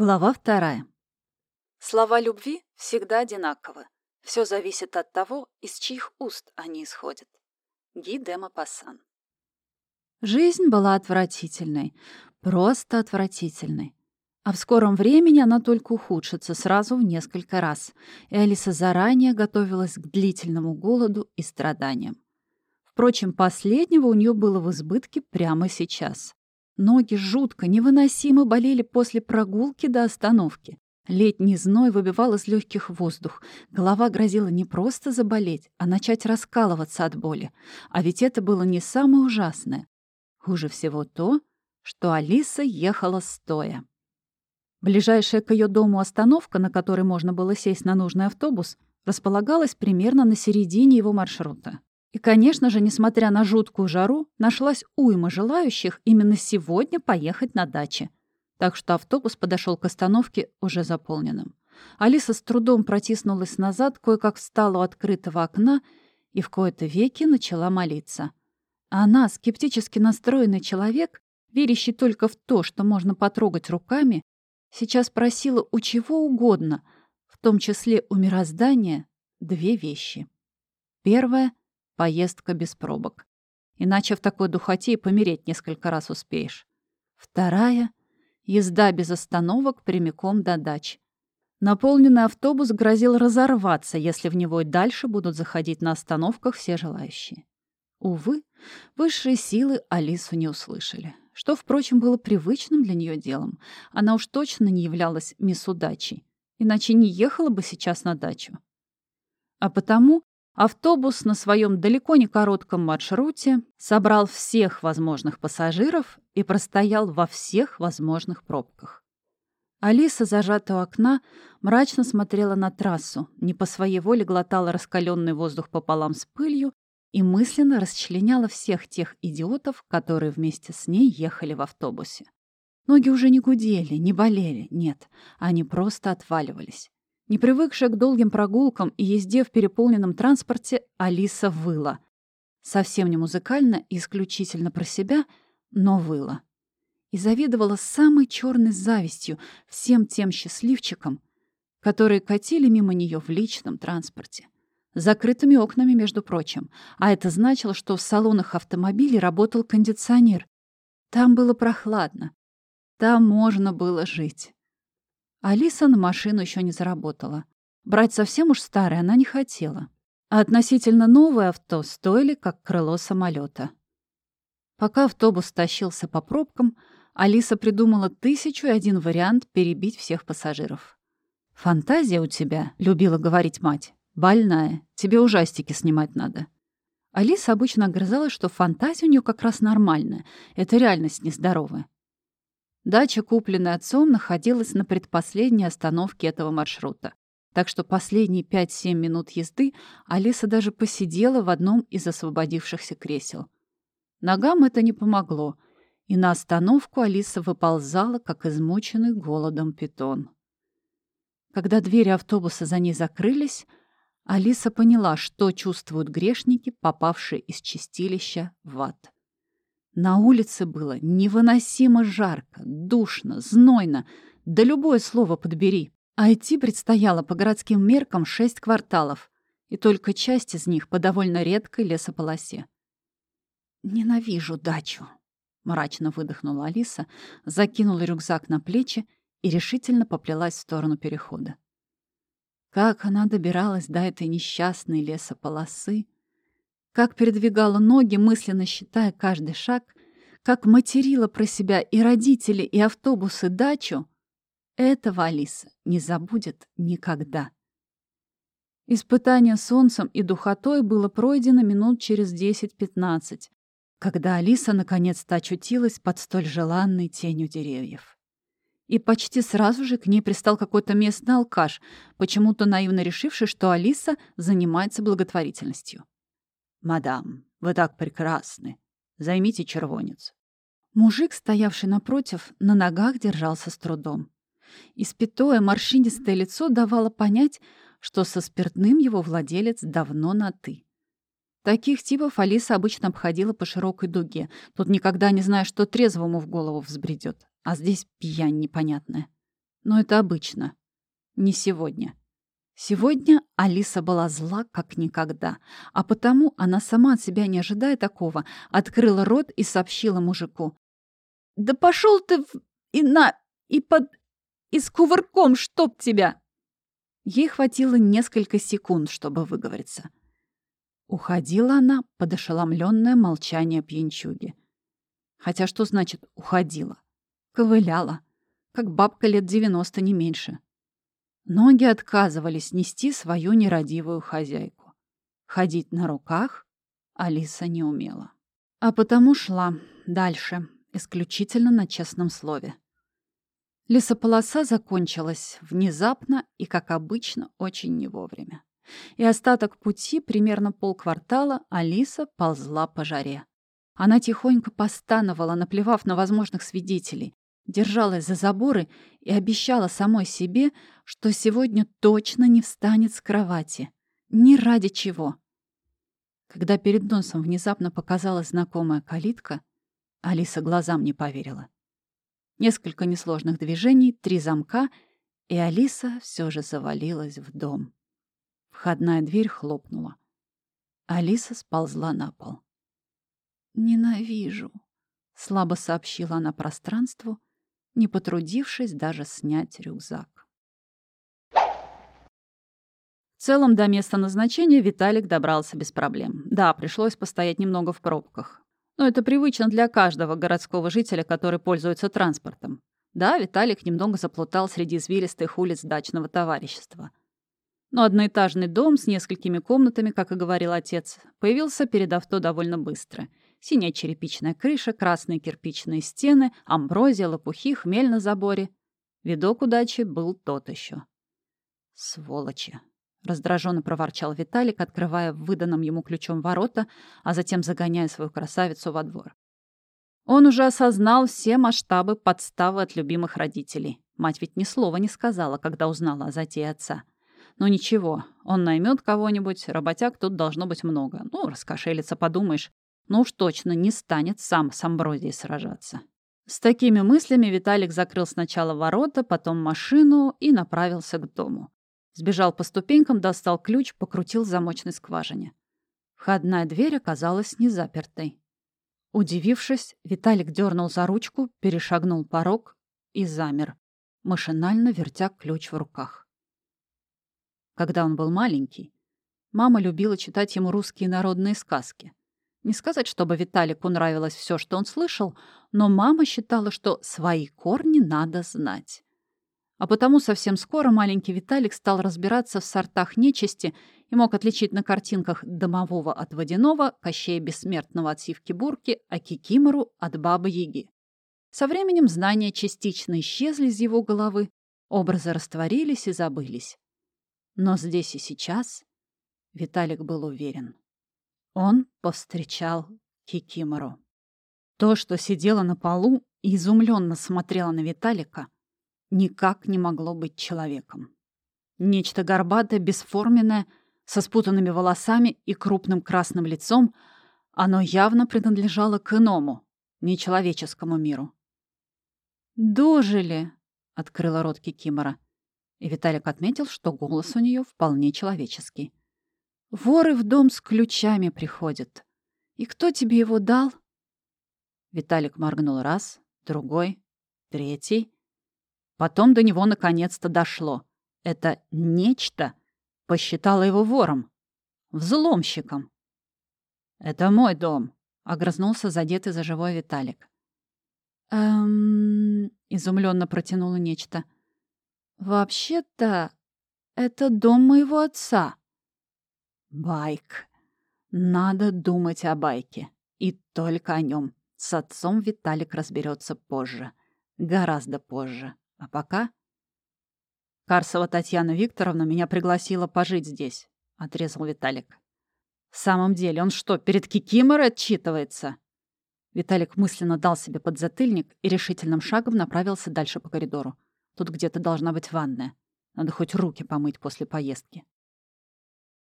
Глава вторая. Слова любви всегда одинаковы. Все зависит от того, из чьих уст они исходят. Ги де Мапассан. Жизнь была отвратительной, просто отвратительной. А в скором времени она только ухудшится сразу в несколько раз, и Алиса заранее готовилась к длительному голоду и страданиям. Впрочем, последнего у нее было в избытке прямо сейчас. Ноги жутко, невыносимо болели после прогулки до остановки. Летний зной выбивал из легких воздух. Голова грозила не просто заболеть, а начать раскалываться от боли. А ведь это было не самое ужасное. Хуже всего то, что Алиса ехала стоя. Ближайшая к ее дому остановка, на которой можно было сесть на нужный автобус, располагалась примерно на середине его маршрута. И, конечно же, несмотря на жуткую жару, нашлась уйма желающих именно сегодня поехать на даче. Так что автобус подошел к остановке уже заполненным. Алиса с трудом протиснулась назад, кое-как встала у открытого окна и в кои-то веки начала молиться. Она, скептически настроенный человек, верящий только в то, что можно потрогать руками, сейчас просила у чего угодно, в том числе у мироздания, две вещи. Первое Поездка без пробок. Иначе в такой духоте и помереть несколько раз успеешь. Вторая — езда без остановок прямиком до дач. Наполненный автобус грозил разорваться, если в него и дальше будут заходить на остановках все желающие. Увы, высшие силы Алису не услышали, что, впрочем, было привычным для нее делом. Она уж точно не являлась мисс удачей, иначе не ехала бы сейчас на дачу. А потому Автобус на своем далеко не коротком маршруте собрал всех возможных пассажиров и простоял во всех возможных пробках. Алиса, зажатая у окна, мрачно смотрела на трассу, не по своей воле глотала раскаленный воздух пополам с пылью и мысленно расчленяла всех тех идиотов, которые вместе с ней ехали в автобусе. Ноги уже не гудели, не болели, нет, они просто отваливались. Не привыкшая к долгим прогулкам и езде в переполненном транспорте, Алиса выла. Совсем не музыкально и исключительно про себя, но выла. И завидовала самой черной завистью всем тем счастливчикам, которые катили мимо нее в личном транспорте. С закрытыми окнами, между прочим. А это значило, что в салонах автомобилей работал кондиционер. Там было прохладно. Там можно было жить. Алиса на машину еще не заработала. Брать совсем уж старое она не хотела. А относительно новое авто стоили, как крыло самолета. Пока автобус тащился по пробкам, Алиса придумала тысячу и один вариант перебить всех пассажиров. «Фантазия у тебя», — любила говорить мать, — «больная. Тебе ужастики снимать надо». Алиса обычно огрызалась, что фантазия у нее как раз нормальная. Это реальность нездоровая. Дача, купленная отцом, находилась на предпоследней остановке этого маршрута. Так что последние 5-7 минут езды Алиса даже посидела в одном из освободившихся кресел. Ногам это не помогло, и на остановку Алиса выползала, как измученный голодом питон. Когда двери автобуса за ней закрылись, Алиса поняла, что чувствуют грешники, попавшие из чистилища в ад. На улице было невыносимо жарко, душно, знойно, да любое слово подбери. А идти предстояло по городским меркам шесть кварталов, и только часть из них по довольно редкой лесополосе. «Ненавижу дачу», — мрачно выдохнула Алиса, закинула рюкзак на плечи и решительно поплелась в сторону перехода. Как она добиралась до этой несчастной лесополосы, как передвигала ноги, мысленно считая каждый шаг, как материла про себя и родители, и автобусы дачу, этого Алиса не забудет никогда. Испытание солнцем и духотой было пройдено минут через 10-15, когда Алиса наконец-то очутилась под столь желанной тенью деревьев. И почти сразу же к ней пристал какой-то местный алкаш, почему-то наивно решивший, что Алиса занимается благотворительностью. «Мадам, вы так прекрасны. Займите червонец». Мужик, стоявший напротив, на ногах держался с трудом. Испятое морщинистое лицо давало понять, что со спиртным его владелец давно на «ты». Таких типов Алиса обычно обходила по широкой дуге. Тут никогда не знаешь, что трезвому в голову взбредет. А здесь пьянь непонятная. Но это обычно. Не сегодня. Сегодня Алиса была зла как никогда, а потому она сама от себя не ожидая такого, открыла рот и сообщила мужику. «Да пошел ты в... и на... и под... и с кувырком, чтоб тебя!» Ей хватило несколько секунд, чтобы выговориться. Уходила она под ошеломленное молчание пьянчуги. Хотя что значит «уходила»? Ковыляла, как бабка лет девяносто, не меньше. Ноги отказывались нести свою нерадивую хозяйку. Ходить на руках Алиса не умела. А потому шла дальше, исключительно на честном слове. Лесополоса закончилась внезапно и, как обычно, очень не вовремя. И остаток пути, примерно полквартала, Алиса ползла по жаре. Она тихонько постановала, наплевав на возможных свидетелей, держалась за заборы и обещала самой себе, что сегодня точно не встанет с кровати. Ни ради чего. Когда перед носом внезапно показалась знакомая калитка, Алиса глазам не поверила. Несколько несложных движений, три замка, и Алиса все же завалилась в дом. Входная дверь хлопнула. Алиса сползла на пол. «Ненавижу», — слабо сообщила она пространству не потрудившись даже снять рюкзак. В целом, до места назначения Виталик добрался без проблем. Да, пришлось постоять немного в пробках. Но это привычно для каждого городского жителя, который пользуется транспортом. Да, Виталик немного заплутал среди извилистых улиц дачного товарищества. Но одноэтажный дом с несколькими комнатами, как и говорил отец, появился перед авто довольно быстро — Синяя черепичная крыша, красные кирпичные стены, амброзия, лопухи, хмель на заборе. Видок удачи был тот еще. «Сволочи!» — раздраженно проворчал Виталик, открывая выданным ему ключом ворота, а затем загоняя свою красавицу во двор. Он уже осознал все масштабы подставы от любимых родителей. Мать ведь ни слова не сказала, когда узнала о затее отца. Но ничего, он наймет кого-нибудь, работяг тут должно быть много. Ну, раскошелиться, подумаешь но уж точно не станет сам с Амброзией сражаться. С такими мыслями Виталик закрыл сначала ворота, потом машину и направился к дому. Сбежал по ступенькам, достал ключ, покрутил замочной скважине. Входная дверь оказалась незапертой. Удивившись, Виталик дернул за ручку, перешагнул порог и замер, машинально вертя ключ в руках. Когда он был маленький, мама любила читать ему русские народные сказки. Не сказать, чтобы Виталику нравилось все, что он слышал, но мама считала, что свои корни надо знать. А потому совсем скоро маленький Виталик стал разбираться в сортах нечисти и мог отличить на картинках домового от водяного, Кощея Бессмертного от Сивки-Бурки, а Кикимору от Бабы-Яги. Со временем знания частично исчезли из его головы, образы растворились и забылись. Но здесь и сейчас Виталик был уверен. Он повстречал Кикимору. То, что сидела на полу и изумленно смотрела на Виталика, никак не могло быть человеком. Нечто горбатое, бесформенное, со спутанными волосами и крупным красным лицом, оно явно принадлежало к иному, нечеловеческому миру. «Дожили!» — открыла рот Кикимора. И Виталик отметил, что голос у нее вполне человеческий. Воры в дом с ключами приходят. И кто тебе его дал? Виталик моргнул раз, другой, третий. Потом до него наконец-то дошло. Это нечто посчитало его вором, взломщиком. «Это мой дом», — огрызнулся задетый за живой Виталик. «Эм...» — изумленно протянуло нечто. «Вообще-то это дом моего отца». Байк. Надо думать о байке. И только о нем. С отцом Виталик разберется позже. Гораздо позже. А пока... Карсова Татьяна Викторовна меня пригласила пожить здесь, — отрезал Виталик. В самом деле, он что, перед Кикиморой отчитывается? Виталик мысленно дал себе подзатыльник и решительным шагом направился дальше по коридору. Тут где-то должна быть ванная. Надо хоть руки помыть после поездки.